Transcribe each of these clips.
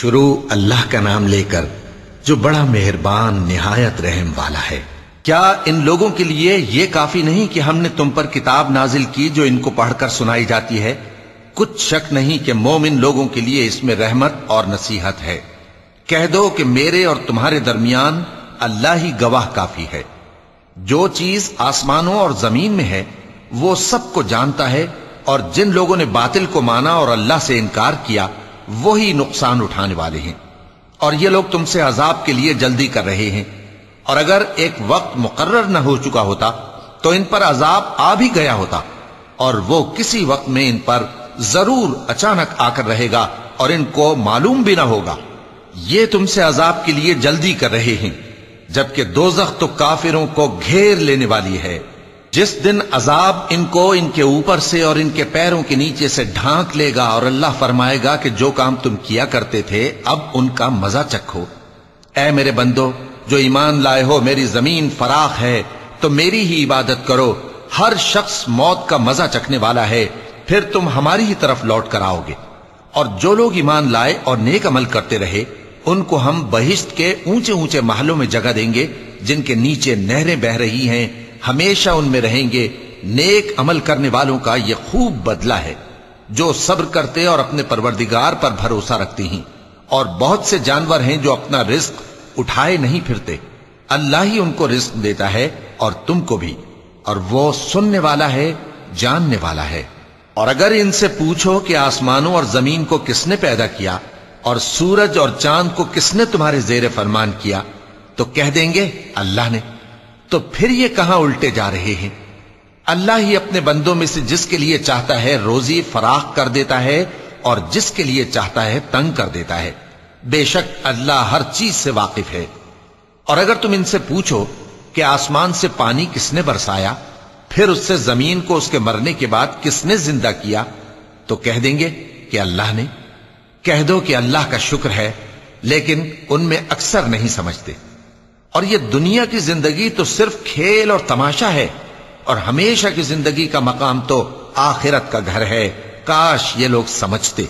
شروع اللہ کا نام لے کر جو بڑا مہربان، نہایت رحم والا ہے۔ کیا ان لوگوں کے لیے یہ کافی نہیں کہ ہم نے تم پر کتاب نازل کی جو ان کو پڑھ کر سنائی جاتی ہے؟ کچھ شک نہیں کہ مومن لوگوں کے لیے اس میں رحمت اور نصیحت ہے۔ کہہ دو کہ میرے اور تمہارے درمیان اللہ ہی گواہ کافی ہے۔ جو چیز آسمانوں اور زمین میں ہے، وہ سب کو جانتا ہے اور جن لوگوں نے باطل کو مانا اور اللہ سے انکار کیا وہی نقصان اٹھانے والے ہیں۔ اور یہ لوگ تم سے عذاب کے لیے جلدی کر رہے ہیں۔ اور اگر ایک وقت مقرر نہ ہو چکا ہوتا، تو ان پر عذاب آ بھی گیا ہوتا۔ اور وہ کسی وقت میں ان پر ضرور اچانک آ کر رہے گا اور ان کو معلوم بھی نہ ہوگا۔ یہ تم سے عذاب کے لیے جلدی کر رہے ہیں، جبکہ دوزخ تو کافروں کو گھیر لینے والی ہے۔ جس دن عذاب ان کو ان کے اوپر سے اور ان کے پیروں کے نیچے سے ڈھانک لے گا اور اللہ فرمائے گا کہ جو کام تم کیا کرتے تھے، اب ان کا مزہ چکھو۔ اے میرے بندو، جو ایمان لائے ہو، میری زمین فراخ ہے، تو میری ہی عبادت کرو۔ ہر شخص موت کا مزہ چکھنے والا ہے، پھر تم ہماری ہی طرف لوٹ کر آؤ گے۔ اور جو لوگ ایمان لائے اور نیک عمل کرتے رہے، ان کو ہم بہشت کے اونچے اونچے محلوں میں جگہ دیں گے، جن کے نیچے نہریں بہ رہی ہیں۔ ہمیشہ ان میں رہیں گے، نیک عمل کرنے والوں کا یہ خوب بدلہ ہے، جو صبر کرتے اور اپنے پروردگار پر بھروسہ رکھتے ہیں۔ اور بہت سے جانور ہیں جو اپنا رزق اٹھائے نہیں پھرتے۔ اللہ ہی ان کو رزق دیتا ہے اور تم کو بھی۔ اور وہ سننے والا ہے، جاننے والا ہے۔ اور اگر ان سے پوچھو کہ آسمانوں اور زمین کو کس نے پیدا کیا، اور سورج اور چاند کو کس نے تمہارے زیر فرمان کیا، تو کہہ دیں گے، اللہ نے۔ تو پھر یہ کہاں الٹے جا رہے ہیں؟ اللہ ہی اپنے بندوں میں سے جس کے لیے چاہتا ہے روزی فراخ کر دیتا ہے اور جس کے لیے چاہتا ہے تنگ کر دیتا ہے۔ بے شک اللہ ہر چیز سے واقف ہے۔ اور اگر تم ان سے پوچھو کہ آسمان سے پانی کس نے برسایا، پھر اس سے زمین کو اس کے مرنے کے بعد کس نے زندہ کیا، تو کہہ دیں گے کہ اللہ نے۔ کہہ دو کہ اللہ کا شکر ہے، لیکن ان میں اکثر نہیں سمجھتے۔ اور یہ دنیا کی زندگی تو صرف کھیل اور تماشا ہے، اور ہمیشہ کی زندگی کا مقام تو آخرت کا گھر ہے۔ کاش یہ لوگ سمجھتے۔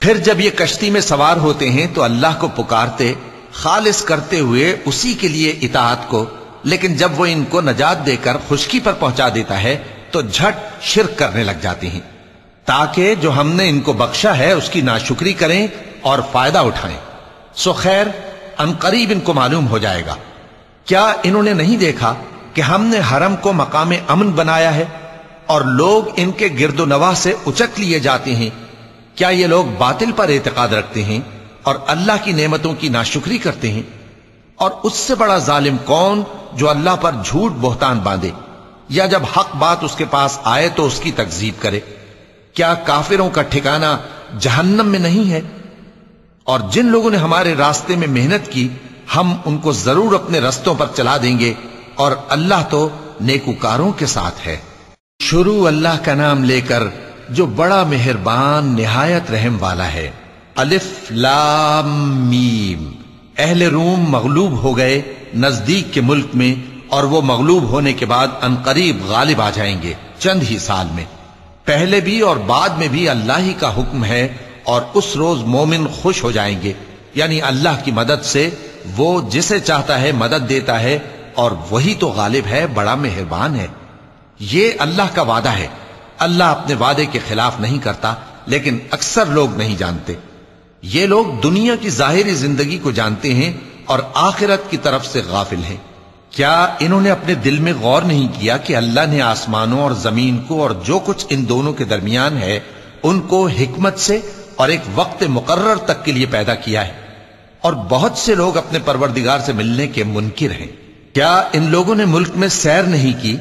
پھر جب یہ کشتی میں سوار ہوتے ہیں تو اللہ کو پکارتے، خالص کرتے ہوئے اسی کے لیے اطاعت کو، لیکن جب وہ ان کو نجات دے کر خشکی پر پہنچا دیتا ہے تو جھٹ شرک کرنے لگ جاتے ہیں۔ تاکہ جو ہم نے ان کو بخشا ہے اس کی ناشکری کریں اور فائدہ اٹھائیں۔ سو خیر ان قریب ان کو معلوم ہو جائے گا۔ کیا انہوں نے نہیں دیکھا کہ ہم نے حرم کو مقام امن بنایا ہے اور لوگ ان کے گرد و نواح سے اچک لیے جاتے ہیں؟ کیا یہ لوگ باطل پر اعتقاد رکھتے ہیں اور اللہ کی نعمتوں کی ناشکری کرتے ہیں؟ اور اس سے بڑا ظالم کون جو اللہ پر جھوٹ بہتان باندھے؟ یا جب حق بات اس کے پاس آئے تو اس کی تکزیب کرے؟ کیا کافروں کا ٹھکانہ جہنم میں نہیں ہے؟ اور جن لوگوں نے ہمارے راستے میں محنت کی ہم ان کو ضرور اپنے رستوں پر چلا دیں گے اور اللہ تو نیکوکاروں کے ساتھ ہے۔ شروع اللہ کا نام لے کر جو بڑا مہربان نہایت رحم والا ہے۔ الف لام میم۔ اہل روم مغلوب ہو گئے نزدیک کے ملک میں اور وہ مغلوب ہونے کے بعد ان قریب غالب آ جائیں گے چند ہی سال میں۔ پہلے بھی اور بعد میں بھی اللہ ہی کا حکم ہے اور اس روز مومن خوش ہو جائیں گے۔ یعنی اللہ کی مدد سے وہ جسے چاہتا ہے مدد دیتا ہے اور وہی تو غالب ہے، بڑا مہربان ہے۔ یہ اللہ کا وعدہ ہے۔ اللہ اپنے وعدے کے خلاف نہیں کرتا، لیکن اکثر لوگ نہیں جانتے۔ یہ لوگ دنیا کی ظاہری زندگی کو جانتے ہیں اور آخرت کی طرف سے غافل ہیں۔ کیا انہوں نے اپنے دل میں غور نہیں کیا کہ اللہ نے آسمانوں اور زمین کو اور جو کچھ ان دونوں کے درمیان ہے، ان کو حکمت سے اور ایک وقت مقرر تک کے لیے پیدا کیا ہے؟ اور بہت سے لوگ اپنے پروردگار سے ملنے کے منکر ہیں۔ کیا ان لوگوں نے ملک میں سیر نہیں کی؟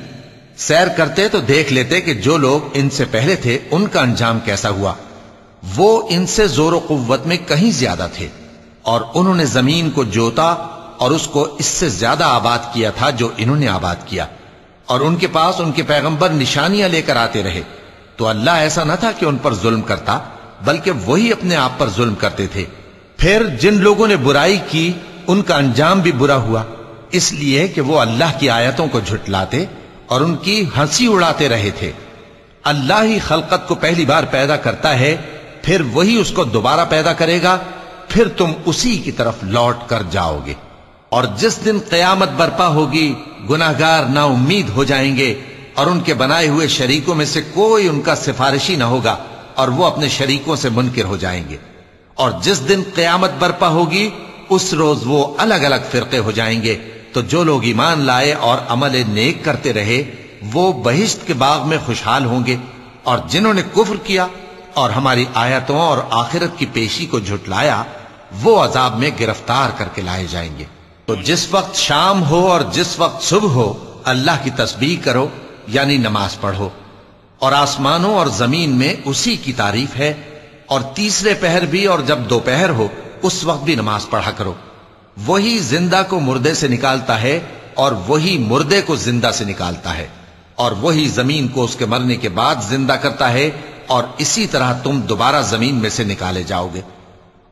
سیر کرتے تو دیکھ لیتے کہ جو لوگ ان سے پہلے تھے، ان کا انجام کیسا ہوا۔ وہ ان سے زور و قوت میں کہیں زیادہ تھے۔ اور انہوں نے زمین کو جوتا اور اس کو اس سے زیادہ آباد کیا تھا جو انہوں نے آباد کیا۔ اور ان کے پاس ان کے پیغمبر نشانیاں لے کر آتے رہے۔ تو اللہ ایسا نہ تھا کہ ان پر ظلم کرتا، بلکہ وہی اپنے آپ پر ظلم کرتے تھے۔ پھر جن لوگوں نے برائی کی، ان کا انجام بھی برا ہوا۔ اس لیے کہ وہ اللہ کی آیتوں کو جھٹلاتے اور ان کی ہنسی اڑاتے رہے تھے۔ اللہ ہی خلقت کو پہلی بار پیدا کرتا ہے، پھر وہی اس کو دوبارہ پیدا کرے گا، پھر تم اسی کی طرف لوٹ کر جاؤ گے۔ اور جس دن قیامت برپا ہوگی، گناہگار نا امید ہو جائیں گے اور ان کے بنائے ہوئے شریکوں میں سے کوئی ان کا سفارشی نہ ہوگا اور وہ اپنے شریکوں سے منکر ہو جائیں گے۔ اور جس دن قیامت برپا ہوگی، اس روز وہ الگ الگ فرقے ہو جائیں گے۔ تو جو لوگ ایمان لائے اور عمل نیک کرتے رہے، وہ بہشت کے باغ میں خوشحال ہوں گے۔ اور جنہوں نے کفر کیا اور ہماری آیتوں اور آخرت کی پیشی کو جھٹلایا، وہ عذاب میں گرفتار کر کے لائے جائیں گے۔ تو جس وقت شام ہو اور جس وقت صبح ہو، اللہ کی تسبیح کرو یعنی نماز پڑھو۔ اور آسمانوں اور زمین میں اسی کی تعریف ہے اور تیسرے پہر بھی اور جب دوپہر ہو، اس وقت بھی نماز پڑھا کرو۔ وہی زندہ کو مردے سے نکالتا ہے اور وہی مردے کو زندہ سے نکالتا ہے۔ اور وہی زمین کو اس کے مرنے کے بعد زندہ کرتا ہے اور اسی طرح تم دوبارہ زمین میں سے نکالے جاؤ گے۔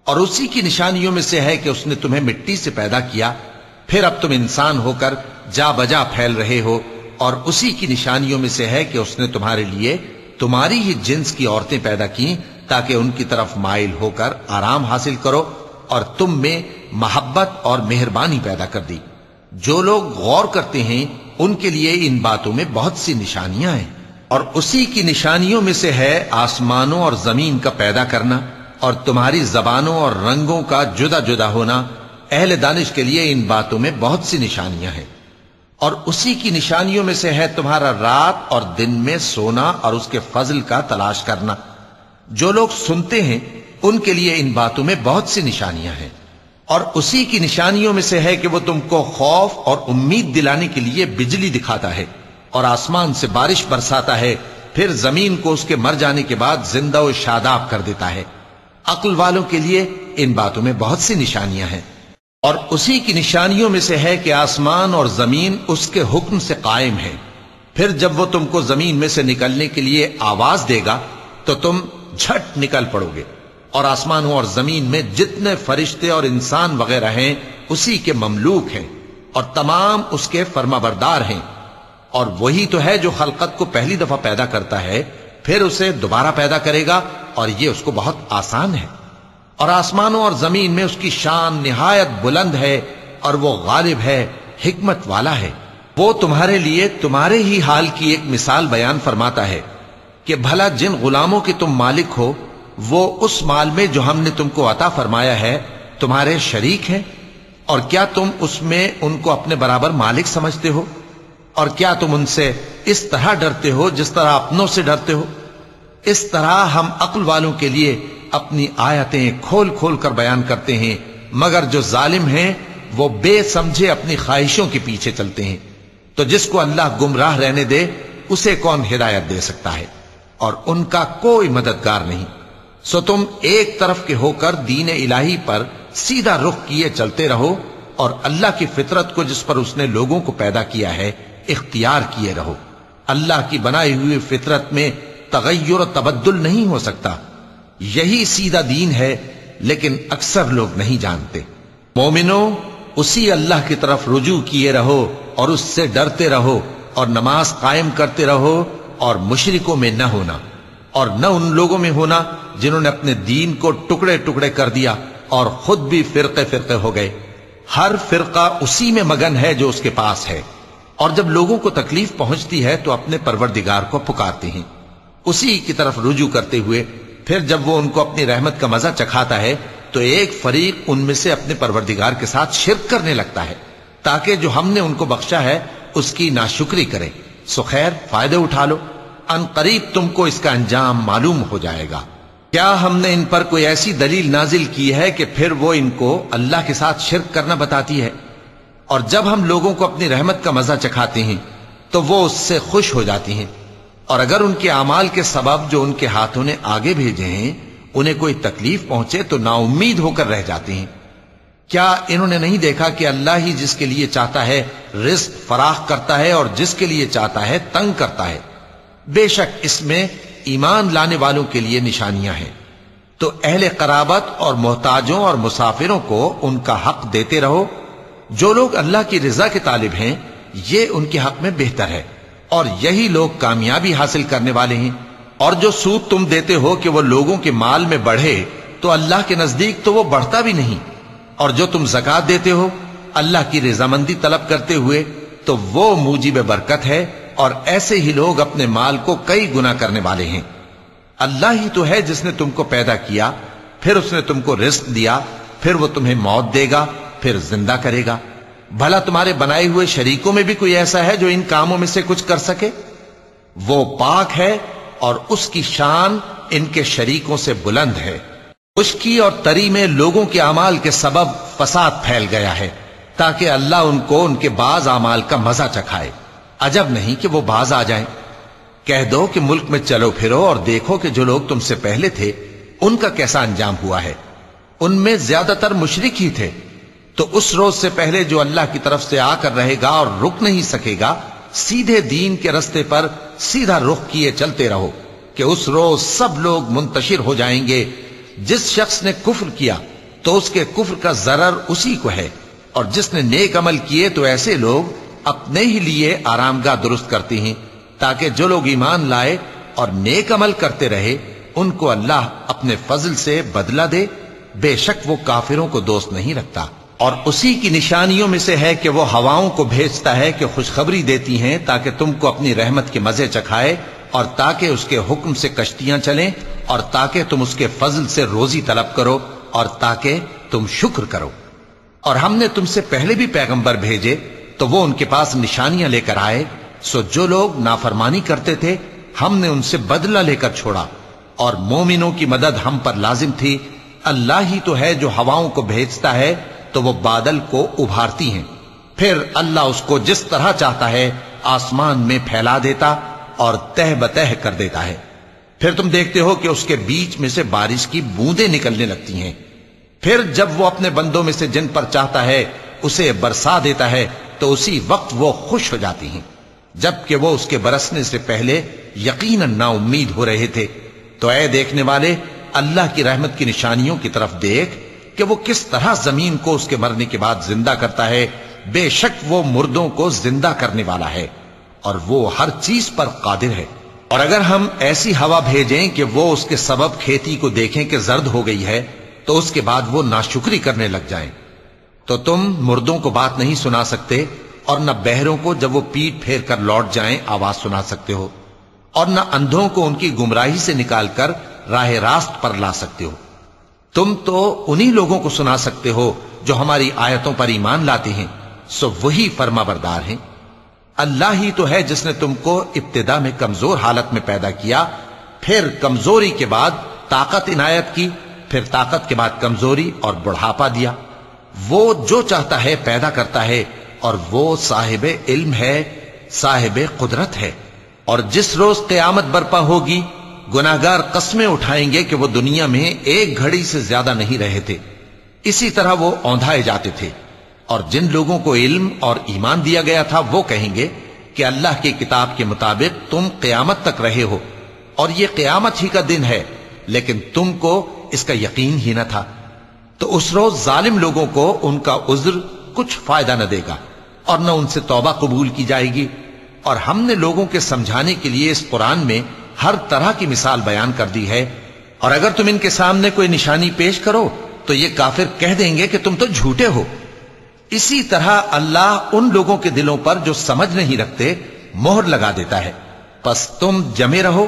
اور اسی کی نشانیوں میں سے ہے کہ اس نے تمہیں مٹی سے پیدا کیا۔ پھر اب تم انسان ہو کر جا بجا پھیل رہے ہو۔ اور اسی کی نشانیوں میں سے ہے کہ اس نے تمہارے لیے تمہاری ہی جنس کی عورتیں پیدا کی تاکہ ان کی طرف مائل ہو کر آرام حاصل کرو اور تم میں محبت اور مہربانی پیدا کر دی۔ جو لوگ غور کرتے ہیں، ان کے لیے ان باتوں میں بہت سی نشانیاں ہیں۔ اور اسی کی نشانیوں میں سے ہے آسمانوں اور زمین کا پیدا کرنا اور تمہاری زبانوں اور رنگوں کا جدا جدا ہونا۔ اہل دانش کے لیے ان باتوں میں بہت سی نشانیاں ہیں۔ اور اسی کی نشانیوں میں سے ہے تمہارا رات اور دن میں سونا اور اس کے فضل کا تلاش کرنا۔ جو لوگ سنتے ہیں، ان کے لیے ان باتوں میں بہت سی نشانیاں ہیں۔ اور اسی کی نشانیوں میں سے ہے کہ وہ تم کو خوف اور امید دلانے کے لیے بجلی دکھاتا ہے اور آسمان سے بارش برساتا ہے، پھر زمین کو اس کے مر جانے کے بعد زندہ و شاداب کر دیتا ہے۔ عقل والوں کے لیے ان باتوں میں بہت سی نشانیاں ہیں۔ اور اسی کی نشانیوں میں سے ہے کہ آسمان اور زمین اس کے حکم سے قائم ہے پھر جب وہ تم کو زمین میں سے نکلنے کے لیے آواز دے گا، تو تم جھٹ نکل پڑو گے۔ اور آسمانوں اور زمین میں جتنے فرشتے اور انسان وغیرہ ہیں، اسی کے مملوک ہیں۔ اور تمام اس کے فرما بردار ہیں۔ اور وہی تو ہے جو خلقت کو پہلی دفعہ پیدا کرتا ہے، پھر اسے دوبارہ پیدا کرے گا۔ اور یہ اس کو بہت آسان ہے۔ اور آسمانوں اور زمین میں اس کی شان نہایت بلند ہے، اور وہ غالب ہے، حکمت والا ہے۔ وہ تمہارے لیے تمہارے ہی حال کی ایک مثال بیان فرماتا ہے۔ کہ بھلا جن غلاموں کے تم مالک ہو، وہ اس مال میں جو ہم نے تم کو عطا فرمایا ہے، تمہارے شریک ہیں؟ اور کیا تم اس میں ان کو اپنے برابر مالک سمجھتے ہو؟ اور کیا تم ان سے اس طرح ڈرتے ہو جس طرح اپنوں سے ڈرتے ہو؟ اس طرح ہم عقل والوں کے لیے اپنی آیتیں کھول کھول کر بیان کرتے ہیں، مگر جو ظالم ہیں، وہ بے سمجھے اپنی خواہشوں کے پیچھے چلتے ہیں۔ تو جس کو اللہ گمراہ رہنے دے، اسے کون ہدایت دے سکتا ہے؟ اور ان کا کوئی مددگار نہیں۔ سو تم ایک طرف کے ہو کر دین الہی پر سیدھا رخ کیے چلتے رہو اور اللہ کی فطرت کو جس پر اس نے لوگوں کو پیدا کیا ہے، اختیار کیے رہو۔ اللہ کی بنائی ہوئی فطرت میں تغیر و تبدل نہیں ہو سکتا۔ یہی سیدھا دین ہے، لیکن اکثر لوگ نہیں جانتے۔ مومنو، اسی اللہ کی طرف رجوع کیے رہو اور اس سے ڈرتے رہو اور نماز قائم کرتے رہو۔ اور مشرکوں میں نہ ہونا اور نہ ان لوگوں میں ہونا جنہوں نے اپنے دین کو ٹکڑے ٹکڑے کر دیا اور خود بھی فرقے فرقے ہو گئے۔ ہر فرقہ اسی میں مگن ہے جو اس کے پاس ہے۔ اور جب لوگوں کو تکلیف پہنچتی ہے تو اپنے پروردگار کو پکارتے ہیں۔ اسی کی طرف رجوع کرتے ہوئے پھر جب وہ ان کو اپنی رحمت کا مزہ چکھاتا ہے تو ایک فریق ان میں سے اپنے پروردگار کے ساتھ شرک کرنے لگتا ہے تاکہ جو ہم نے ان کو بخشا ہے اس کی ناشکری کرے۔ سو خیر، فائدے اٹھا لو۔ ان قریب تم کو اس کا انجام معلوم ہو جائے گا۔ کیا ہم نے ان پر کوئی ایسی دلیل نازل کی ہے کہ پھر وہ ان کو اللہ کے ساتھ شرک کرنا بتاتی ہے؟ اور جب ہم لوگوں کو اپنی رحمت کا مزہ چکھاتے ہیں، تو وہ اس سے خوش ہو جاتی ہیں۔ اور اگر ان کے اعمال کے سبب جو ان کے ہاتھوں نے آگے بھیجے ہیں، انہیں کوئی تکلیف پہنچے تو نا امید ہو کر رہ جاتے ہیں۔ کیا انہوں نے نہیں دیکھا کہ اللہ ہی جس کے لیے چاہتا ہے رزق فراخ کرتا ہے اور جس کے لیے چاہتا ہے تنگ کرتا ہے؟ بے شک اس میں ایمان لانے والوں کے لیے نشانیاں ہیں۔ تو اہل قرابت اور محتاجوں اور مسافروں کو ان کا حق دیتے رہو۔ جو لوگ اللہ کی رضا کے طالب ہیں، یہ ان کے حق میں بہتر ہے۔ اور یہی لوگ کامیابی حاصل کرنے والے ہیں۔ اور جو سود تم دیتے ہو کہ وہ لوگوں کے مال میں بڑھے، تو اللہ کے نزدیک تو وہ بڑھتا بھی نہیں۔ اور جو تم زکات دیتے ہو، اللہ کی رضامندی طلب کرتے ہوئے، تو وہ موجب برکت ہے اور ایسے ہی لوگ اپنے مال کو کئی گنا کرنے والے ہیں۔ اللہ ہی تو ہے جس نے تم کو پیدا کیا، پھر اس نے تم کو رزق دیا، پھر وہ تمہیں موت دے گا، پھر زندہ کرے گا۔ بھلا تمہارے بنائے ہوئے شریکوں میں بھی کوئی ایسا ہے جو ان کاموں میں سے کچھ کر سکے؟ وہ پاک ہے اور اس کی شان ان کے شریکوں سے بلند ہے۔ اس کی اور تری میں لوگوں کے اعمال کے سبب فساد پھیل گیا ہے، تاکہ اللہ ان کو ان کے بعض اعمال کا مزہ چکھائے۔ عجب نہیں کہ وہ باز آ جائیں۔ کہہ دو کہ ملک میں چلو پھرو اور دیکھو کہ جو لوگ تم سے پہلے تھے، ان کا کیسا انجام ہوا ہے۔ ان میں زیادہ تر مشرک ہی تھے۔ تو اس روز سے پہلے جو اللہ کی طرف سے آ کر رہے گا اور رک نہیں سکے گا، سیدھے دین کے رستے پر سیدھا رخ کیے چلتے رہو کہ اس روز سب لوگ منتشر ہو جائیں گے۔ جس شخص نے کفر کیا تو اس کے کفر کا ضرر اسی کو ہے، اور جس نے نیک عمل کیے تو ایسے لوگ اپنے ہی لیے آرام گاہ درست کرتی ہیں، تاکہ جو لوگ ایمان لائے اور نیک عمل کرتے رہے، ان کو اللہ اپنے فضل سے بدلہ دے۔ بے شک وہ کافروں کو دوست نہیں رکھتا۔ اور اسی کی نشانیوں میں سے ہے کہ وہ ہواؤں کو بھیجتا ہے کہ خوشخبری دیتی ہیں تاکہ تم کو اپنی رحمت کے مزے چکھائے اور تاکہ اس کے حکم سے کشتیاں چلیں۔ اور تاکہ تم اس کے فضل سے روزی طلب کرو اور تاکہ تم شکر کرو۔ اور ہم نے تم سے پہلے بھی پیغمبر بھیجے، تو وہ ان کے پاس نشانیاں لے کر آئے۔ سو جو لوگ نافرمانی کرتے تھے، ہم نے ان سے بدلہ لے کر چھوڑا۔ اور مومنوں کی مدد ہم پر لازم تھی۔ اللہ ہی تو ہے جو ہواؤں کو بھیجتا ہے، تو وہ بادل کو ابھارتی ہیں۔ پھر اللہ اس کو جس طرح چاہتا ہے، آسمان میں پھیلا دیتا اور تہ بتہ کر دیتا ہے۔ پھر تم دیکھتے ہو کہ اس کے بیچ میں سے بارش کی بوندیں نکلنے لگتی ہیں۔ پھر جب وہ اپنے بندوں میں سے جن پر چاہتا ہے اسے برسا دیتا ہے، تو اسی وقت وہ خوش ہو جاتی ہیں۔ جبکہ وہ اس کے برسنے سے پہلے یقیناً نا امید ہو رہے تھے۔ تو اے دیکھنے والے، اللہ کی رحمت کی نشانیوں کی طرف دیکھ کہ وہ کس طرح زمین کو اس کے مرنے کے بعد زندہ کرتا ہے۔ بے شک وہ مردوں کو زندہ کرنے والا ہے اور وہ ہر چیز پر قادر ہے۔ اور اگر ہم ایسی ہوا بھیجیں کہ وہ اس کے سبب کھیتی کو دیکھیں کہ زرد ہو گئی ہے، تو اس کے بعد وہ ناشکری کرنے لگ جائیں۔ تو تم مردوں کو بات نہیں سنا سکتے اور نہ بہروں کو جب وہ پیٹ پھیر کر لوٹ جائیں آواز سنا سکتے ہو۔ اور نہ اندھوں کو ان کی گمراہی سے نکال کر راہ راست پر لا سکتے ہو۔ تم تو انہی لوگوں کو سنا سکتے ہو جو ہماری آیتوں پر ایمان لاتے ہیں، سو وہی فرما بردار ہیں۔ اللہ ہی تو ہے جس نے تم کو ابتدا میں کمزور حالت میں پیدا کیا، پھر کمزوری کے بعد طاقت عنایت کی، پھر طاقت کے بعد کمزوری اور بڑھاپا دیا۔ وہ جو چاہتا ہے پیدا کرتا ہے، اور وہ صاحب علم ہے، صاحب قدرت ہے۔ اور جس روز قیامت برپا ہوگی گناگار قسمیں اٹھائیں گے کہ وہ دنیا میں ایک گھڑی سے زیادہ نہیں رہے تھے۔ اسی طرح وہ اوندھائے جاتے تھے۔ اور جن لوگوں کو علم اور ایمان دیا گیا تھا وہ کہیں گے کہ اللہ کی کتاب کے مطابق تم قیامت تک رہے ہو اور یہ قیامت ہی کا دن ہے، لیکن تم کو اس کا یقین ہی نہ تھا۔ تو اس روز ظالم لوگوں کو ان کا عذر کچھ فائدہ نہ دے گا اور نہ ان سے توبہ قبول کی جائے گی۔ اور ہم نے لوگوں کے سمجھانے کے لیے اس قرآن میں ہر طرح کی مثال بیان کر دی ہے۔ اور اگر تم ان کے سامنے کوئی نشانی پیش کرو، تو یہ کافر کہہ دیں گے کہ تم تو جھوٹے ہو۔ اسی طرح اللہ ان لوگوں کے دلوں پر جو سمجھ نہیں رکھتے، مہر لگا دیتا ہے۔ پس تم جمے رہو۔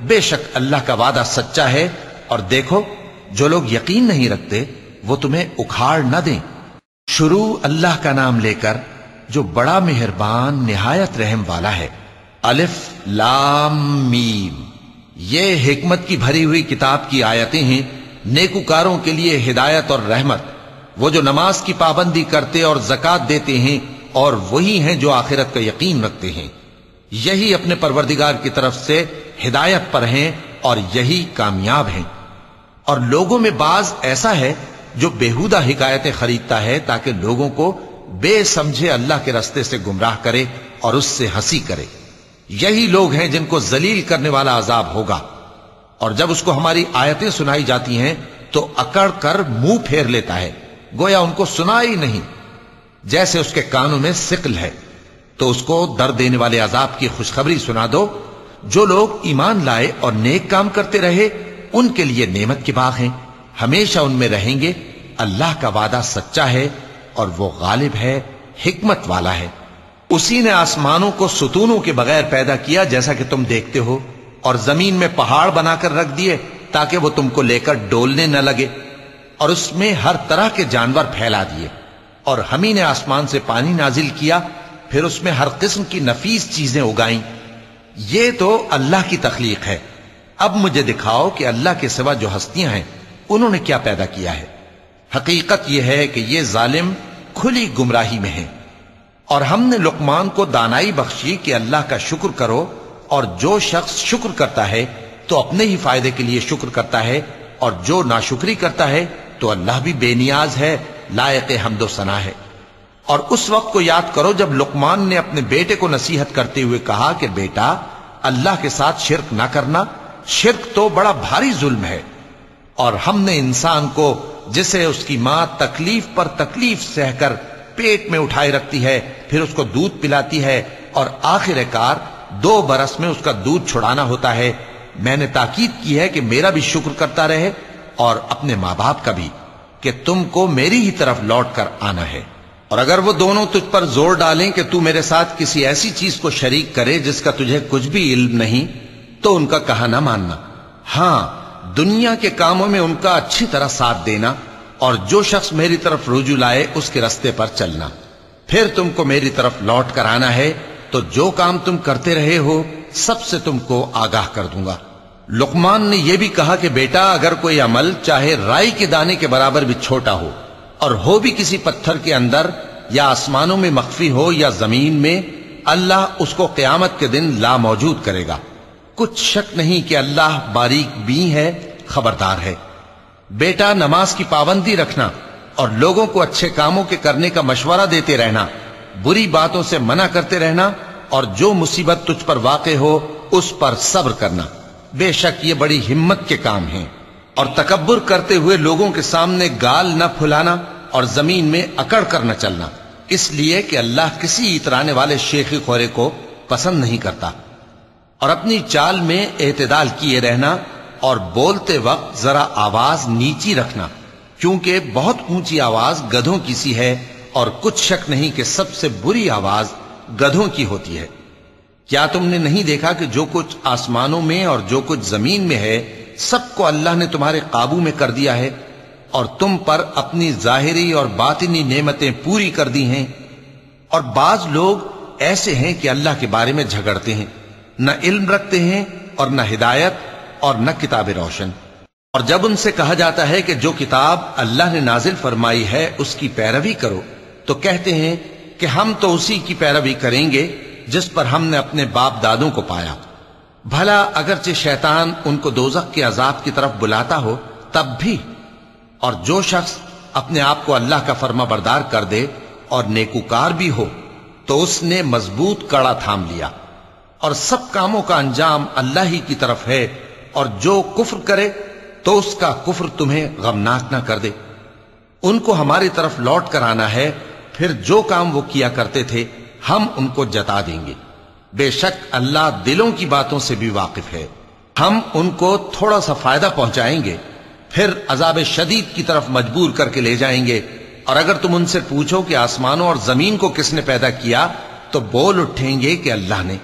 بے شک اللہ کا وعدہ سچا ہے۔ اور دیکھو، جو لوگ یقین نہیں رکھتے، وہ تمہیں اکھاڑ نہ دیں۔ شروع اللہ کا نام لے کر، جو بڑا مہربان، نہایت رحم والا ہے۔ الف لام میم۔ یہ حکمت کی بھری ہوئی کتاب کی آیتیں ہیں۔ نیکوکاروں کے لیے ہدایت اور رحمت۔ وہ جو نماز کی پابندی کرتے اور زکات دیتے ہیں اور وہی ہیں جو آخرت کا یقین رکھتے ہیں۔ یہی اپنے پروردگار کی طرف سے ہدایت پر ہیں اور یہی کامیاب ہیں۔ اور لوگوں میں بعض ایسا ہے جو بےحودہ حکایتیں خریدتا ہے تاکہ لوگوں کو بے سمجھے اللہ کے رستے سے گمراہ کرے اور اس سے ہنسی کرے۔ یہی لوگ ہیں جن کو ذلیل کرنے والا عذاب ہوگا۔ اور جب اس کو ہماری آیتیں سنائی جاتی ہیں تو اکڑ کر منہ پھیر لیتا ہے۔ گویا ان کو سنا ہی نہیں۔ جیسے اس کے کانوں میں سکل ہے، تو اس کو درد دینے والے عذاب کی خوشخبری سنا دو۔ جو لوگ ایمان لائے اور نیک کام کرتے رہے، ان کے لیے نعمت کے باغ ہیں۔ ہمیشہ ان میں رہیں گے۔ اللہ کا وعدہ سچا ہے اور وہ غالب ہے، حکمت والا ہے۔ اسی نے آسمانوں کو ستونوں کے بغیر پیدا کیا، جیسا کہ تم دیکھتے ہو۔ اور زمین میں پہاڑ بنا کر رکھ دیے تاکہ وہ تم کو لے کر ڈولنے نہ لگے۔ اور اس میں ہر طرح کے جانور پھیلا دیے اور ہمیں نے آسمان سے پانی نازل کیا، پھر اس میں ہر قسم کی نفیس چیزیں اگائیں۔ یہ تو اللہ کی تخلیق ہے۔ اب مجھے دکھاؤ کہ اللہ کے سوا جو ہستیاں ہیں، انہوں نے کیا پیدا کیا ہے۔ حقیقت یہ ہے کہ یہ ظالم کھلی گمراہی میں ہیں۔ اور ہم نے لقمان کو دانائی بخشی کہ اللہ کا شکر کرو، اور جو شخص شکر کرتا ہے، تو اپنے ہی فائدے کے لیے شکر کرتا ہے، اور جو ناشکری کرتا ہے تو اللہ بھی بے نیاز ہے، لائق حمد و ثنا ہے۔ اور اس وقت کو یاد کرو جب لقمان نے اپنے بیٹے کو نصیحت کرتے ہوئے کہا کہ بیٹا، اللہ کے ساتھ شرک نہ کرنا، شرک تو بڑا بھاری ظلم ہے۔ اور ہم نے انسان کو جسے اس کی ماں تکلیف پر تکلیف سہ کر پیٹ میں اٹھائے رکھتی ہے، پھر اس کو دودھ پلاتی ہے۔ اور آخر کار دو برس میں اس کا دودھ چھڑانا ہوتا ہے۔ میں نے تاکید کی ہے کہ میرا بھی شکر کرتا رہے۔ اور اپنے ماں باپ کا بھی کہ تم کو میری ہی طرف لوٹ کر آنا ہے۔ اور اگر وہ دونوں تجھ پر زور ڈالیں کہ تو میرے ساتھ کسی ایسی چیز کو شریک کرے جس کا تجھے کچھ بھی علم نہیں، تو ان کا کہا نہ ماننا۔ ہاں دنیا کے کاموں میں ان کا اچھی طرح ساتھ دینا اور جو شخص میری طرف رجوع لائے اس کے رستے پر چلنا۔ پھر تم کو میری طرف لوٹ کر آنا ہے، تو جو کام تم کرتے رہے ہو، سب سے تم کو آگاہ کر دوں گا۔ لقمان نے یہ بھی کہا کہ بیٹا، اگر کوئی عمل چاہے رائی کے دانے کے برابر بھی چھوٹا ہو اور ہو بھی کسی پتھر کے اندر یا آسمانوں میں مخفی ہو یا زمین میں، اللہ اس کو قیامت کے دن لا موجود کرے گا۔ کچھ شک نہیں کہ اللہ باریک بھی ہے، خبردار ہے۔ بیٹا، نماز کی پابندی رکھنا اور لوگوں کو اچھے کاموں کے کرنے کا مشورہ دیتے رہنا، بری باتوں سے منع کرتے رہنا اور جو مصیبت تجھ پر واقع ہو، اس پر صبر کرنا۔ بے شک یہ بڑی ہمت کے کام ہیں اور تکبر کرتے ہوئے لوگوں کے سامنے گال نہ پھلانا اور زمین میں اکڑ کر نہ چلنا۔ اس لیے کہ اللہ کسی اترانے والے شیخی خورے کو پسند نہیں کرتا۔ اور اپنی چال میں اعتدال کیے رہنا اور بولتے وقت ذرا آواز نیچی رکھنا، کیونکہ بہت اونچی آواز گدھوں کی سی ہے اور کچھ شک نہیں کہ سب سے بری آواز گدھوں کی ہوتی ہے۔ کیا تم نے نہیں دیکھا کہ جو کچھ آسمانوں میں اور جو کچھ زمین میں ہے، سب کو اللہ نے تمہارے قابو میں کر دیا ہے، اور تم پر اپنی ظاہری اور باطنی نعمتیں پوری کر دی ہیں۔ اور بعض لوگ ایسے ہیں کہ اللہ کے بارے میں جھگڑتے ہیں۔ نہ علم رکھتے ہیں اور نہ ہدایت اور نہ کتاب روشن۔ اور جب ان سے کہا جاتا ہے کہ جو کتاب اللہ نے نازل فرمائی ہے، اس کی پیروی کرو، تو کہتے ہیں کہ ہم تو اسی کی پیروی کریں گے۔ جس پر ہم نے اپنے باپ دادوں کو پایا۔ بھلا اگرچہ شیطان ان کو دوزخ کے عذاب کی طرف بلاتا ہو، تب بھی۔ اور جو شخص اپنے آپ کو اللہ کا فرما بردار کر دے اور نیکوکار بھی ہو، تو اس نے مضبوط کڑا تھام لیا۔ اور سب کاموں کا انجام اللہ ہی کی طرف ہے، اور جو کفر کرے، تو اس کا کفر تمہیں غمناک نہ کر دے۔ ان کو ہماری طرف لوٹ کر آنا ہے، پھر جو کام وہ کیا کرتے تھے ہم ان کو جتا دیں گے۔ بے شک اللہ دلوں کی باتوں سے بھی واقف ہے۔ ہم ان کو تھوڑا سا فائدہ پہنچائیں گے، پھر عذاب شدید کی طرف مجبور کر کے لے جائیں گے۔ اور اگر تم ان سے پوچھو کہ آسمانوں اور زمین کو کس نے پیدا کیا، تو بول اٹھیں گے کہ اللہ نے۔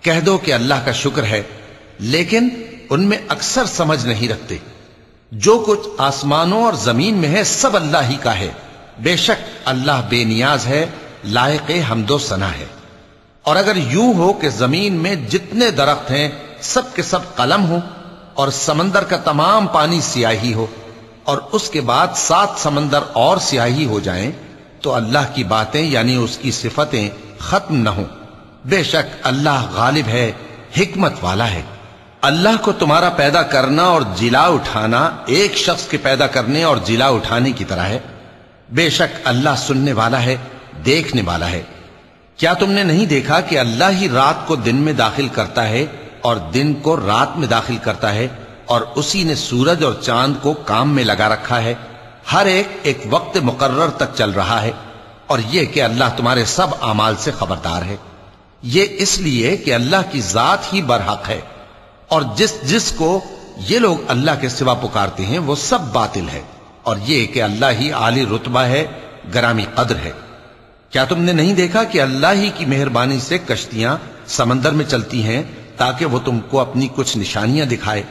کہہ دو کہ اللہ کا شکر ہے، لیکن ان میں اکثر سمجھ نہیں رکھتے۔ جو کچھ آسمانوں اور زمین میں ہے، سب اللہ ہی کا ہے۔ بے شک اللہ بے نیاز ہے۔ لائق حمد و سنا ہے۔ اور اگر یوں ہو کہ زمین میں جتنے درخت ہیں، سب کے سب قلم ہو اور سمندر کا تمام پانی سیاہی ہو اور اس کے بعد سات سمندر اور سیاہی ہو جائیں، تو اللہ کی باتیں یعنی اس کی صفتیں ختم نہ ہوں۔ بے شک اللہ غالب ہے، حکمت والا ہے۔ اللہ کو تمہارا پیدا کرنا اور جلا اٹھانا ایک شخص کے پیدا کرنے اور جلا اٹھانے کی طرح ہے۔ بے شک اللہ سننے والا ہے۔ دیکھنے والا ہے۔ کیا تم نے نہیں دیکھا کہ اللہ ہی رات کو دن میں داخل کرتا ہے اور دن کو رات میں داخل کرتا ہے اور اسی نے سورج اور چاند کو کام میں لگا رکھا ہے؟ ہر ایک ایک وقت مقرر تک چل رہا ہے اور یہ کہ اللہ تمہارے سب اعمال سے خبردار ہے۔ یہ اس لیے کہ اللہ کی ذات ہی برحق ہے اور جس جس کو یہ لوگ اللہ کے سوا پکارتے ہیں وہ سب باطل ہے اور یہ کہ اللہ ہی عالی رتبہ ہے، گرامی قدر ہے۔ کیا تم نے نہیں دیکھا کہ اللہ ہی کی مہربانی سے کشتیاں سمندر میں چلتی ہیں تاکہ وہ تم کو اپنی کچھ نشانیاں دکھائے؟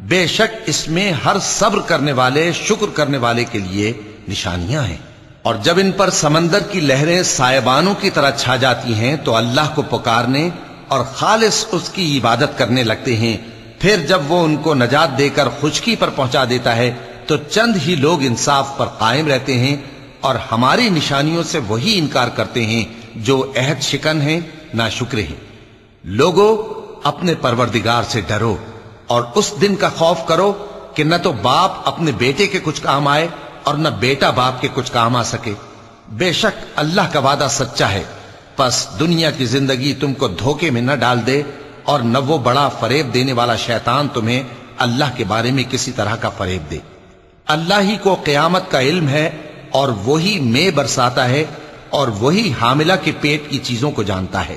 بے شک اس میں ہر صبر کرنے والے، شکر کرنے والے کے لیے نشانیاں ہیں۔ اور جب ان پر سمندر کی لہریں سائبانوں کی طرح چھا جاتی ہیں تو اللہ کو پکارنے اور خالص اس کی عبادت کرنے لگتے ہیں۔ پھر جب وہ ان کو نجات دے کر خشکی پر پہنچا دیتا ہے تو چند ہی لوگ انصاف پر قائم رہتے ہیں۔ اور ہماری نشانیوں سے وہی انکار کرتے ہیں جو عہد شکن ہیں نہ شکر ہیں۔ لوگوں اپنے پروردگار سے ڈرو اور اس دن کا خوف کرو کہ نہ تو باپ اپنے بیٹے کے کچھ کام آئے اور نہ بیٹا باپ کے کچھ کام آ سکے۔ بے شک اللہ کا وعدہ سچا ہے۔ پس دنیا کی زندگی تم کو دھوکے میں نہ ڈال دے اور نہ وہ بڑا فریب دینے والا شیطان تمہیں اللہ کے بارے میں کسی طرح کا فریب دے۔ اللہ ہی کو قیامت کا علم ہے اور وہی میں برساتا ہے اور وہی حاملہ کے پیٹ کی چیزوں کو جانتا ہے۔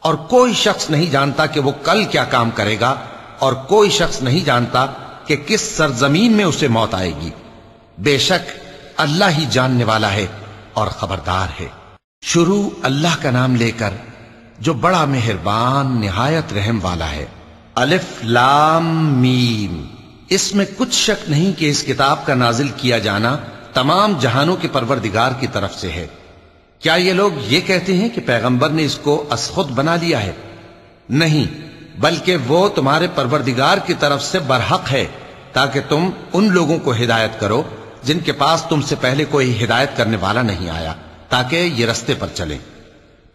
اور کوئی شخص نہیں جانتا کہ وہ کل کیا کام کرے گا اور کوئی شخص نہیں جانتا کہ کس سرزمین میں اسے موت آئے گی۔ بے شک اللہ ہی جاننے والا ہے اور خبردار ہے۔ شروع اللہ کا نام لے کر جو بڑا مہربان، نہایت رحم والا ہے۔ الف لام میم۔ اس میں کچھ شک نہیں کہ اس کتاب کا نازل کیا جانا تمام جہانوں کے پروردگار کی طرف سے ہے۔ کیا یہ لوگ یہ کہتے ہیں کہ پیغمبر نے اس کو خود بنا لیا ہے؟ نہیں، بلکہ وہ تمہارے پروردگار کی طرف سے برحق ہے، تاکہ تم ان لوگوں کو ہدایت کرو جن کے پاس تم سے پہلے کوئی ہدایت کرنے والا نہیں آیا، تاکہ یہ رستے پر چلیں۔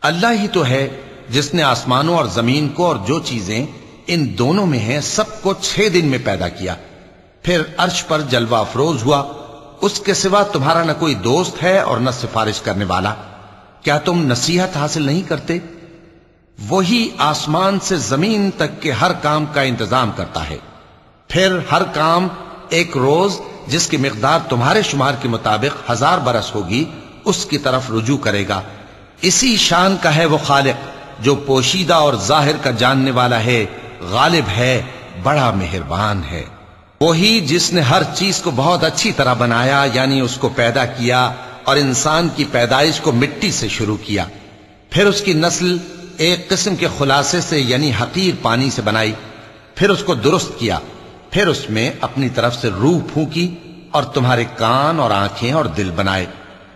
اللہ ہی تو ہے جس نے آسمانوں اور زمین کو اور جو چیزیں ان دونوں میں ہیں، سب کو چھ دن میں پیدا کیا۔ پھر عرش پر جلوہ افروز ہوا۔ اس کے سوا تمہارا نہ کوئی دوست ہے اور نہ سفارش کرنے والا۔ کیا تم نصیحت حاصل نہیں کرتے؟ وہی آسمان سے زمین تک کے ہر کام کا انتظام کرتا ہے۔ پھر ہر کام ایک روز جس کی مقدار تمہارے شمار کے مطابق ہزار برس ہوگی، اس کی طرف رجوع کرے گا۔ اسی شان کا ہے وہ خالق، جو پوشیدہ اور ظاہر کا جاننے والا ہے، غالب ہے، بڑا مہربان ہے۔ وہی جس نے ہر چیز کو بہت اچھی طرح بنایا یعنی اس کو پیدا کیا اور انسان کی پیدائش کو مٹی سے شروع کیا۔ پھر اس کی نسل ایک قسم کے خلاصے سے یعنی حقیر پانی سے بنائی۔ پھر اس کو درست کیا۔ پھر اس میں اپنی طرف سے روح پھونکی اور تمہارے کان اور آنکھیں اور دل بنائے۔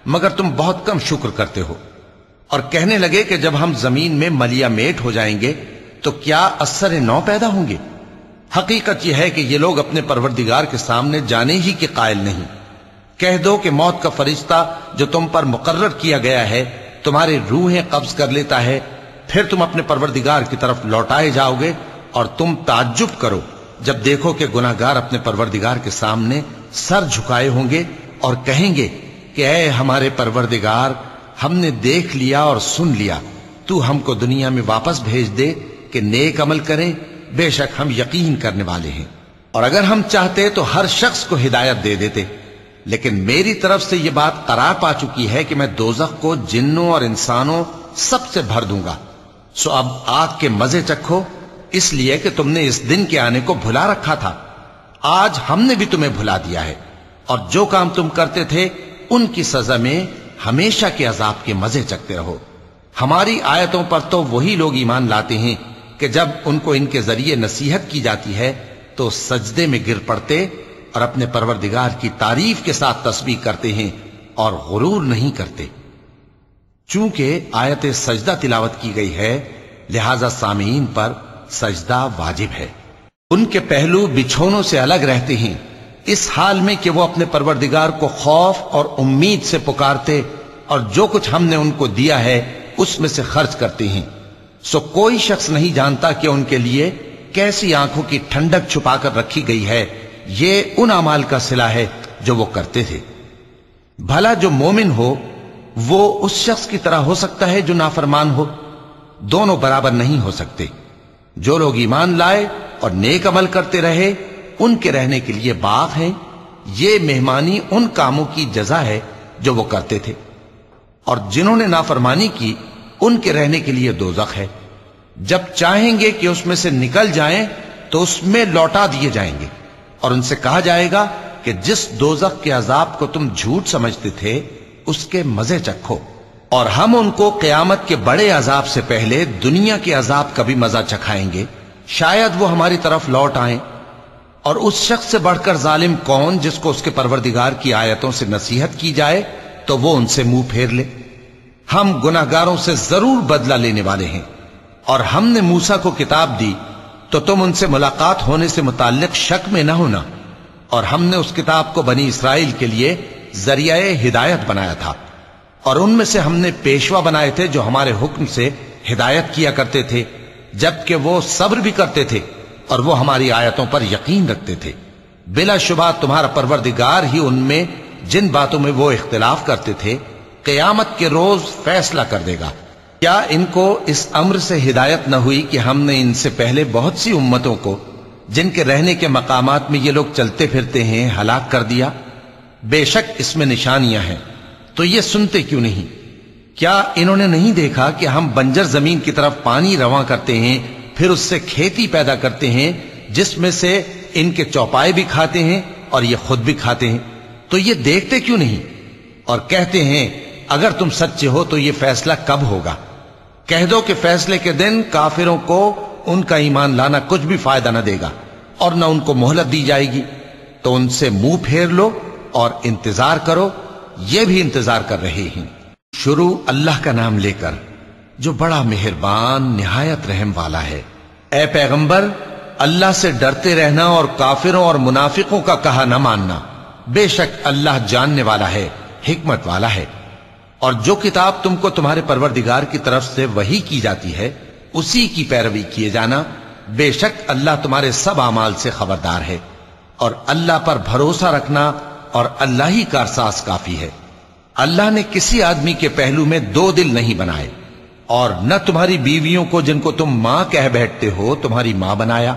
مگر تم بہت کم شکر کرتے ہو۔ اور کہنے لگے کہ جب ہم زمین میں ملیا میٹ ہو جائیں گے، تو کیا اثر نو پیدا ہوں گے؟ حقیقت یہ ہے کہ یہ لوگ اپنے پروردگار کے سامنے جانے ہی کے قائل نہیں۔ کہہ دو کہ موت کا فرشتہ جو تم پر مقرر کیا گیا ہے، تمہاری روحیں قبض کر لیتا ہے، پھر تم اپنے پروردگار کی طرف لوٹائے جاؤ گے اور تم تعجب کرو۔ جب دیکھو کہ گناہگار اپنے پروردگار کے سامنے سر جھکائے ہوں گے اور کہیں گے کہ اے ہمارے پروردگار، ہم نے دیکھ لیا اور سن لیا۔ تو ہم کو دنیا میں واپس بھیج دے کہ نیک عمل کریں بے شک ہم یقین کرنے والے ہیں۔ اور اگر ہم چاہتے تو ہر شخص کو ہدایت دے دیتے۔ لیکن میری طرف سے یہ بات قرار پا چکی ہے کہ میں دوزخ کو جنوں اور انسانوں سب سے بھر دوں گا۔ سو اب آگ کے مزے چکھو۔ اس لیے کہ تم نے اس دن کے آنے کو بھلا رکھا تھا۔ آج ہم نے بھی تمہیں بھلا دیا ہے۔ اور جو کام تم کرتے تھے، ان کی سزا میں ہمیشہ کے عذاب کے مزے چکتے رہو۔ ہماری آیتوں پر تو وہی لوگ ایمان لاتے ہیں۔ کہ جب ان کو ان کے ذریعے نصیحت کی جاتی ہے تو سجدے میں گر پڑتے اور اپنے پروردگار کی تعریف کے ساتھ تسبیح کرتے ہیں اور غرور نہیں کرتے۔ چونکہ آیت سجدہ تلاوت کی گئی ہے، لہذا سامعین پر سجدہ واجب ہے۔ ان کے پہلو بچھونوں سے الگ رہتے ہیں۔ اس حال میں کہ وہ اپنے پروردگار کو خوف اور امید سے پکارتے اور جو کچھ ہم نے ان کو دیا ہے، اس میں سے خرچ کرتے ہیں۔ سو کوئی شخص نہیں جانتا کہ ان کے لیے کیسی آنکھوں کی ٹھنڈک چھپا کر رکھی گئی ہے۔ یہ ان امال کا سلا ہے جو وہ کرتے تھے۔ بھلا جو مومن ہو، وہ اس شخص کی طرح ہو سکتا ہے جو نافرمان ہو۔ دونوں برابر نہیں ہو سکتے۔ جو لوگ ایمان لائے اور نیک عمل کرتے رہے، ان کے رہنے کے لیے باغ ہیں۔ یہ مہمانی ان کاموں کی جزا ہے جو وہ کرتے تھے۔ اور جنہوں نے نافرمانی کی ان کے رہنے کے لیے دوزخ ہے۔ جب چاہیں گے کہ اس میں سے نکل جائیں، تو اس میں لوٹا دیے جائیں گے۔ اور ان سے کہا جائے گا کہ جس دوزخ کے عذاب کو تم جھوٹ سمجھتے تھے، اس کے مزے چکھو۔ اور ہم ان کو قیامت کے بڑے عذاب سے پہلے دنیا کے عذاب کا بھی مزہ چکھائیں گے۔ شاید وہ ہماری طرف لوٹ آئیں۔ اور اس شخص سے بڑھ کر ظالم کون جس کو اس کے پروردگار کی آیتوں سے نصیحت کی جائے، تو وہ ان سے منہ پھیر لے۔ ہم گناہ گاروں سے ضرور بدلہ لینے والے ہیں۔ اور ہم نے موسا کو کتاب دی، تو تم ان سے ملاقات ہونے سے متعلق شک میں نہ ہونا۔ اور ہم نے اس کتاب کو بنی اسرائیل کے لیے ذریعہ ہدایت بنایا تھا۔ اور ان میں سے ہم نے پیشوا بنائے تھے جو ہمارے حکم سے ہدایت کیا کرتے تھے، جبکہ وہ صبر بھی کرتے تھے اور وہ ہماری آیتوں پر یقین رکھتے تھے۔ بلا شبہ تمہارا پروردگار ہی ان میں، جن باتوں میں وہ اختلاف کرتے تھے قیامت کے روز فیصلہ کر دے گا۔ کیا ان کو اس امر سے ہدایت نہ ہوئی کہ ہم نے ان سے پہلے بہت سی امتوں کو، جن کے رہنے کے مقامات میں یہ لوگ چلتے پھرتے ہیں، ہلاک کر دیا؟ بے شک اس میں نشانیاں ہیں۔ تو یہ سنتے کیوں نہیں؟ کیا انہوں نے نہیں دیکھا کہ ہم بنجر زمین کی طرف پانی رواں کرتے ہیں، پھر اس سے کھیتی پیدا کرتے ہیں، جس میں سے ان کے چوپائے بھی کھاتے ہیں اور یہ خود بھی کھاتے ہیں؟ تو یہ دیکھتے کیوں نہیں؟ اور کہتے ہیں اگر تم سچے ہو تو یہ فیصلہ کب ہوگا؟ کہہ دو کہ فیصلے کے دن کافروں کو ان کا ایمان لانا کچھ بھی فائدہ نہ دے گا اور نہ ان کو مہلت دی جائے گی۔ تو ان سے منہ پھیر لو اور انتظار کرو، یہ بھی انتظار کر رہے ہیں۔ شروع اللہ کا نام لے کر، جو بڑا مہربان، نہایت رحم والا ہے۔ اے پیغمبر، اللہ سے ڈرتے رہنا اور کافروں اور منافقوں کا کہا نہ ماننا، بے شک اللہ جاننے والا ہے، حکمت والا ہے۔ اور جو کتاب تم کو تمہارے پروردگار کی طرف سے وہی کی جاتی ہے، اسی کی پیروی کیے جانا بے شک اللہ تمہارے سب اعمال سے خبردار ہے اور اللہ پر بھروسہ رکھنا اور اللہ ہی کا احساس کافی ہے۔ اللہ نے کسی آدمی کے پہلو میں دو دل نہیں بنائے اور نہ تمہاری بیویوں کو جن کو تم ماں کہہ بیٹھتے ہو تمہاری ماں بنایا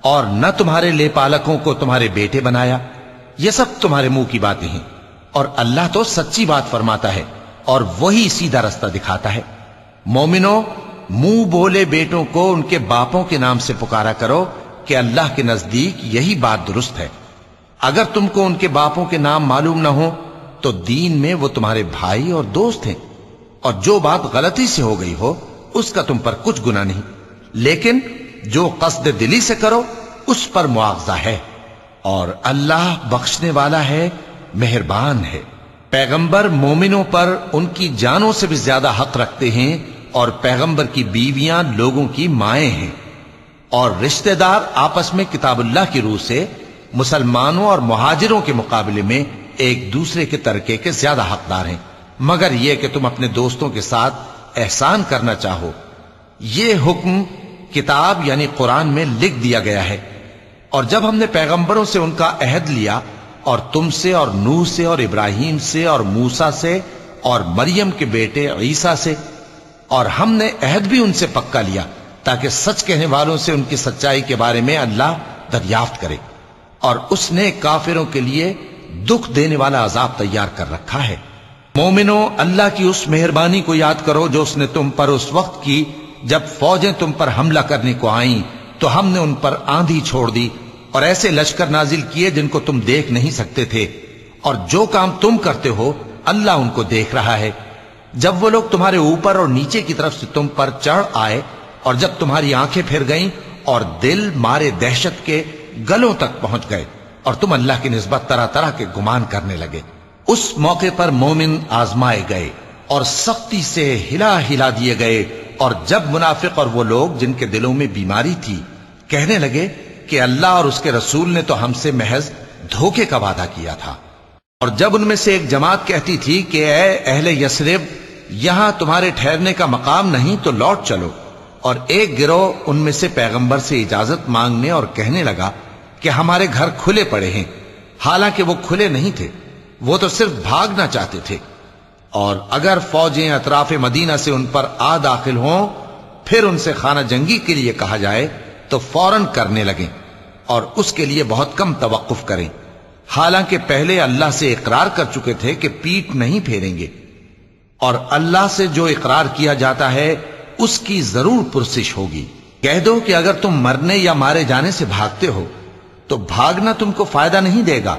اور نہ تمہارے لے پالکوں کو تمہارے بیٹے بنایا۔ یہ سب تمہارے منہ کی باتیں ہیں اور اللہ تو سچی بات فرماتا ہے۔ اور وہی سیدھا رستہ دکھاتا ہے۔ مومنو، منہ بولے بیٹوں کو ان کے باپوں کے نام سے پکارا کرو کہ اللہ کے نزدیک یہی بات درست ہے۔ اگر تم کو ان کے باپوں کے نام معلوم نہ ہو تو دین میں وہ تمہارے بھائی اور دوست ہیں۔ اور جو بات غلطی سے ہو گئی ہو، اس کا تم پر کچھ گنا نہیں۔ لیکن جو قصد دلی سے کرو، اس پر معاوضہ ہے۔ اور اللہ بخشنے والا ہے، مہربان ہے۔ پیغمبر مومنوں پر ان کی جانوں سے بھی زیادہ حق رکھتے ہیں اور پیغمبر کی بیویاں لوگوں کی مائیں ہیں۔ اور رشتہ دار آپس میں کتاب اللہ کی روح سے مسلمانوں اور مہاجروں کے مقابلے میں ایک دوسرے کے ترکے کے زیادہ حقدار ہیں۔ مگر یہ کہ تم اپنے دوستوں کے ساتھ احسان کرنا چاہو۔ یہ حکم کتاب یعنی قرآن میں لکھ دیا گیا ہے۔ اور جب ہم نے پیغمبروں سے ان کا عہد لیا اور تم سے اور نوح سے اور ابراہیم سے اور موسا سے اور مریم کے بیٹے عیسیٰ سے اور ہم نے عہد بھی ان سے پکا لیا تاکہ سچ کہنے والوں سے ان کی سچائی کے بارے میں اللہ دریافت کرے اور اس نے کافروں کے لیے دکھ دینے والا عذاب تیار کر رکھا ہے۔ مومنو، اللہ کی اس مہربانی کو یاد کرو جو اس نے تم پر اس وقت کی جب فوجیں تم پر حملہ کرنے کو آئیں تو ہم نے ان پر آندھی چھوڑ دی اور ایسے لشکر نازل کیے جن کو تم دیکھ نہیں سکتے تھے۔ اور جو کام تم کرتے ہو، اللہ ان کو دیکھ رہا ہے۔ جب وہ لوگ تمہارے اوپر اور نیچے کی طرف سے تم پر چڑھ آئے، اور جب تمہاری آنکھیں پھر گئیں، اور دل مارے دہشت کے گلوں تک پہنچ گئے، اور تم اللہ کی نسبت طرح طرح کے گمان کرنے لگے۔ اس موقع پر مومن آزمائے گئے، اور سختی سے ہلا ہلا دیے گئے۔ اور جب منافق اور وہ لوگ جن کے دلوں میں بیماری تھی، کہنے لگے کہ اللہ اور اس کے رسول نے تو ہم سے محض دھوکے کا وعدہ کیا تھا۔ اور جب ان میں سے ایک جماعت کہتی تھی کہ اے اہل یسرب یہاں تمہارے ٹھہرنے کا مقام نہیں تو لوٹ چلو۔ اور ایک گروہ ان میں سے پیغمبر سے اجازت مانگنے اور کہنے لگا کہ ہمارے گھر کھلے پڑے ہیں۔ حالانکہ وہ کھلے نہیں تھے، وہ تو صرف بھاگنا چاہتے تھے۔ اور اگر فوجیں اطراف مدینہ سے ان پر آ داخل ہوں، پھر ان سے خانہ جنگی کے لیے کہا جائے تو فوراً کرنے لگیں۔ اور اس کے لیے بہت کم توقف کریں۔ حالانکہ پہلے اللہ سے اقرار کر چکے تھے کہ پیٹ نہیں پھیریں گے۔ اور اللہ سے جو اقرار کیا جاتا ہے، اس کی ضرور پرسش ہوگی۔ کہہ دو کہ اگر تم مرنے یا مارے جانے سے بھاگتے ہو، تو بھاگنا تم کو فائدہ نہیں دے گا،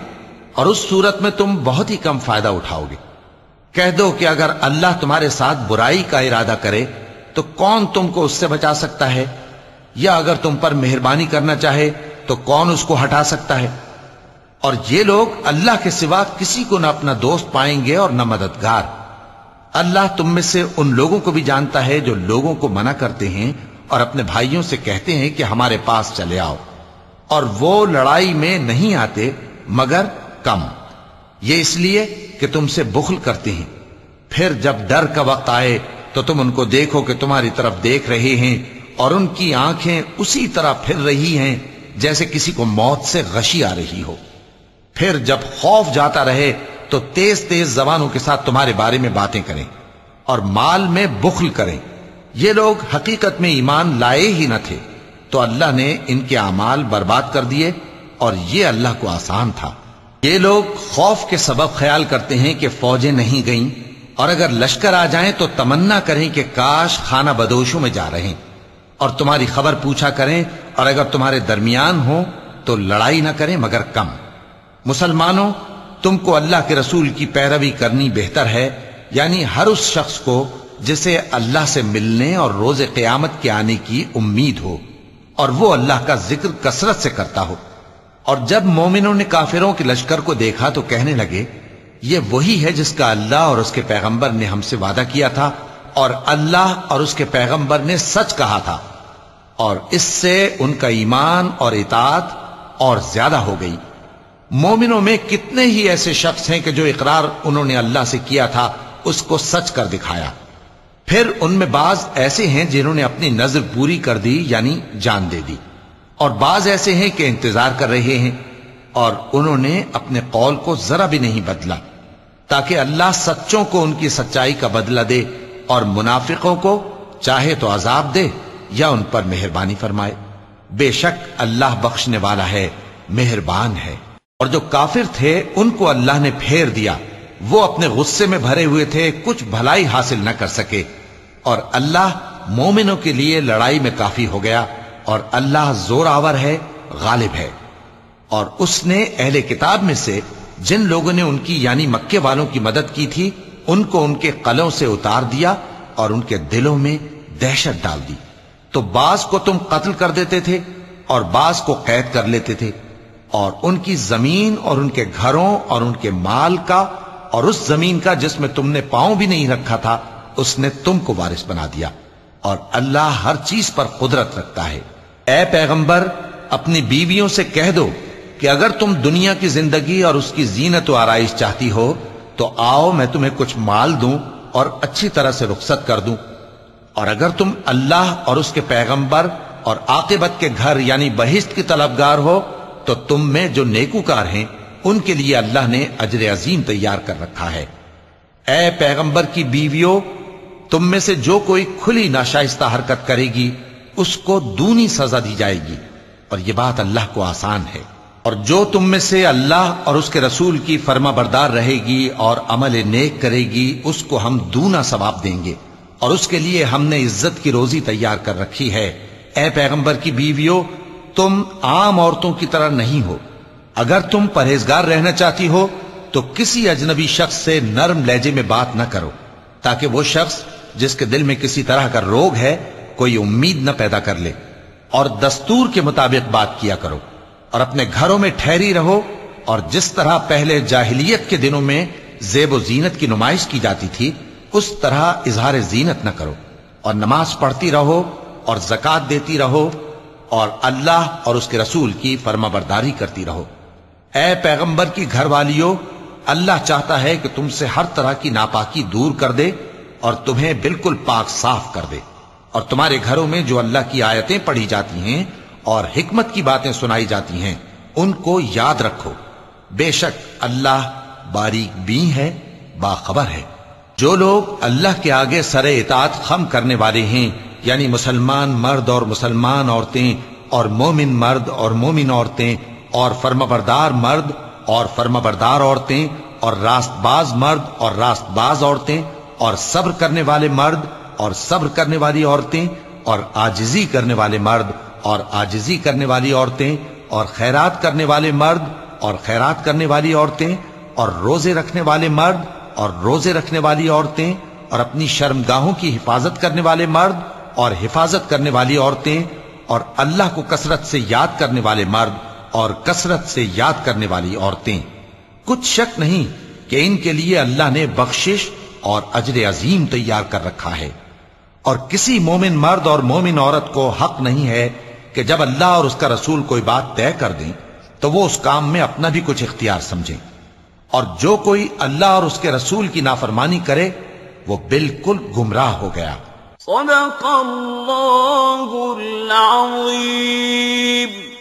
اور اس صورت میں تم بہت ہی کم فائدہ اٹھاؤ گے۔ کہہ دو کہ اگر اللہ تمہارے ساتھ برائی کا ارادہ کرے، تو کون تم کو اس سے بچا سکتا ہے؟ یا اگر تم پر مہربانی کرنا چاہے تو کون اس کو ہٹا سکتا ہے؟ اور یہ لوگ اللہ کے سوا کسی کو نہ اپنا دوست پائیں گے اور نہ مددگار۔ اللہ تم میں سے ان لوگوں کو بھی جانتا ہے جو لوگوں کو منع کرتے ہیں اور اپنے بھائیوں سے کہتے ہیں کہ ہمارے پاس چلے آؤ۔ اور وہ لڑائی میں نہیں آتے، مگر کم۔ یہ اس لیے کہ تم سے بخل کرتے ہیں۔ پھر جب ڈر کا وقت آئے تو تم ان کو دیکھو کہ تمہاری طرف دیکھ رہے ہیں اور ان کی آنکھیں اسی طرح پھر رہی ہیں۔ جیسے کسی کو موت سے غشی آ رہی ہو۔ پھر جب خوف جاتا رہے تو تیز تیز زبانوں کے ساتھ تمہارے بارے میں باتیں کریں اور مال میں بخل کریں۔ یہ لوگ حقیقت میں ایمان لائے ہی نہ تھے۔ تو اللہ نے ان کے اعمال برباد کر دیے اور یہ اللہ کو آسان تھا۔ یہ لوگ خوف کے سبب خیال کرتے ہیں کہ فوجیں نہیں گئیں اور اگر لشکر آ جائیں تو تمنا کریں کہ کاش خانہ بدوشوں میں جا رہے۔ اور تمہاری خبر پوچھا کریں اور اگر تمہارے درمیان ہو تو لڑائی نہ کریں مگر کم۔ مسلمانوں، تم کو اللہ کے رسول کی پیروی کرنی بہتر ہے یعنی ہر اس شخص کو جسے اللہ سے ملنے اور روز قیامت کے آنے کی امید ہو، اور وہ اللہ کا ذکر کثرت سے کرتا ہو۔ اور جب مومنوں نے کافروں کے لشکر کو دیکھا تو کہنے لگے، یہ وہی ہے جس کا اللہ اور اس کے پیغمبر نے ہم سے وعدہ کیا تھا۔ اور اللہ اور اس کے پیغمبر نے سچ کہا تھا اور اس سے ان کا ایمان اور اطاعت اور زیادہ ہو گئی۔ مومنوں میں کتنے ہی ایسے شخص ہیں کہ جو اقرار انہوں نے اللہ سے کیا تھا، اس کو سچ کر دکھایا۔ پھر ان میں بعض ایسے ہیں جنہوں نے اپنی نظر پوری کر دی یعنی جان دے دی۔ اور بعض ایسے ہیں کہ انتظار کر رہے ہیں اور انہوں نے اپنے قول کو ذرا بھی نہیں بدلا، تاکہ اللہ سچوں کو ان کی سچائی کا بدلہ دے اور منافقوں کو چاہے تو عذاب دے یا ان پر مہربانی فرمائے۔ بے شک اللہ بخشنے والا ہے، مہربان ہے۔ اور جو کافر تھے، ان کو اللہ نے پھیر دیا۔ وہ اپنے غصے میں بھرے ہوئے تھے، کچھ بھلائی حاصل نہ کر سکے۔ اور اللہ مومنوں کے لیے لڑائی میں کافی ہو گیا۔ اور اللہ زور آور ہے، غالب ہے۔ اور اس نے اہل کتاب میں سے جن لوگوں نے ان کی یعنی مکے والوں کی مدد کی تھی ان کو ان کے قلوں سے اتار دیا اور ان کے دلوں میں دہشت ڈال دی۔ تو بعض کو تم قتل کر دیتے تھے اور بعض کو قید کر لیتے تھے۔ اور ان کی زمین اور ان کے گھروں اور ان کے مال کا اور اس زمین کا جس میں تم نے پاؤں بھی نہیں رکھا تھا، اس نے تم کو وارث بنا دیا۔ اور اللہ ہر چیز پر قدرت رکھتا ہے۔ اے پیغمبر، اپنی بیویوں سے کہہ دو کہ اگر تم دنیا کی زندگی اور اس کی زینت و آرائش چاہتی ہو تو آؤ میں تمہیں کچھ مال دوں اور اچھی طرح سے رخصت کر دوں۔ اور اگر تم اللہ اور اس کے پیغمبر اور عاقبت کے گھر یعنی بہشت کی طلبگار ہو، تو تم میں جو نیکوکار ہیں، ان کے لیے اللہ نے اجر عظیم تیار کر رکھا ہے۔ اے پیغمبر کی بیویوں، تم میں سے جو کوئی کھلی ناشائستہ حرکت کرے گی، اس کو دونی سزا دی جائے گی۔ اور یہ بات اللہ کو آسان ہے۔ اور جو تم میں سے اللہ اور اس کے رسول کی فرما بردار رہے گی اور عمل نیک کرے گی، اس کو ہم دونا ثواب دیں گے۔ اور اس کے لیے ہم نے عزت کی روزی تیار کر رکھی ہے۔ اے پیغمبر کی بیویوں، تم عام عورتوں کی طرح نہیں ہو۔ اگر تم پرہیزگار رہنا چاہتی ہو، تو کسی اجنبی شخص سے نرم لہجے میں بات نہ کرو۔ تاکہ وہ شخص جس کے دل میں کسی طرح کا روگ ہے، کوئی امید نہ پیدا کر لے۔ اور دستور کے مطابق بات کیا کرو۔ اور اپنے گھروں میں ٹھہری رہو اور جس طرح پہلے جاہلیت کے دنوں میں زیب و زینت کی نمائش کی جاتی تھی، اس طرح اظہار زینت نہ کرو اور نماز پڑھتی رہو اور زکات دیتی رہو اور اللہ اور اس کے رسول کی فرما برداری کرتی رہو۔ اے پیغمبر کی گھر والیوں اللہ چاہتا ہے کہ تم سے ہر طرح کی ناپاکی دور کر دے اور تمہیں بالکل پاک صاف کر دے اور تمہارے گھروں میں جو اللہ کی آیتیں پڑھی جاتی ہیں اور حکمت کی باتیں سنائی جاتی ہیں، ان کو یاد رکھو۔ بے شک اللہ باریک بھی ہے، باخبر ہے۔ جو لوگ اللہ کے آگے سر اطاعت خم کرنے والے ہیں یعنی مسلمان مرد اور مسلمان عورتیں اور مومن مرد اور مومن عورتیں اور فرم بردار مرد اور فرم بردار عورتیں اور راست باز مرد اور راست باز عورتیں اور صبر کرنے والے مرد اور صبر کرنے والی عورتیں اور آجزی کرنے والے مرد اور آجزی کرنے والی عورتیں اور خیرات کرنے والے مرد اور خیرات کرنے والی عورتیں اور روزے رکھنے والے مرد اور روزے رکھنے والی عورتیں اور اپنی شرمگاہوں کی حفاظت کرنے والے مرد اور حفاظت کرنے والی عورتیں اور اللہ کو کثرت سے یاد کرنے والے مرد اور کثرت سے یاد کرنے والی عورتیں۔ کچھ شک نہیں کہ ان کے لیے اللہ نے بخشش اور اجر عظیم تیار کر رکھا ہے۔ اور کسی مومن مرد اور مومن عورت کو حق نہیں ہے کہ جب اللہ اور اس کا رسول کوئی بات طے کر دیں، تو وہ اس کام میں اپنا بھی کچھ اختیار سمجھیں۔ اور جو کوئی اللہ اور اس کے رسول کی نافرمانی کرے، وہ بالکل گمراہ ہو گیا۔ صدق اللہ العظیم۔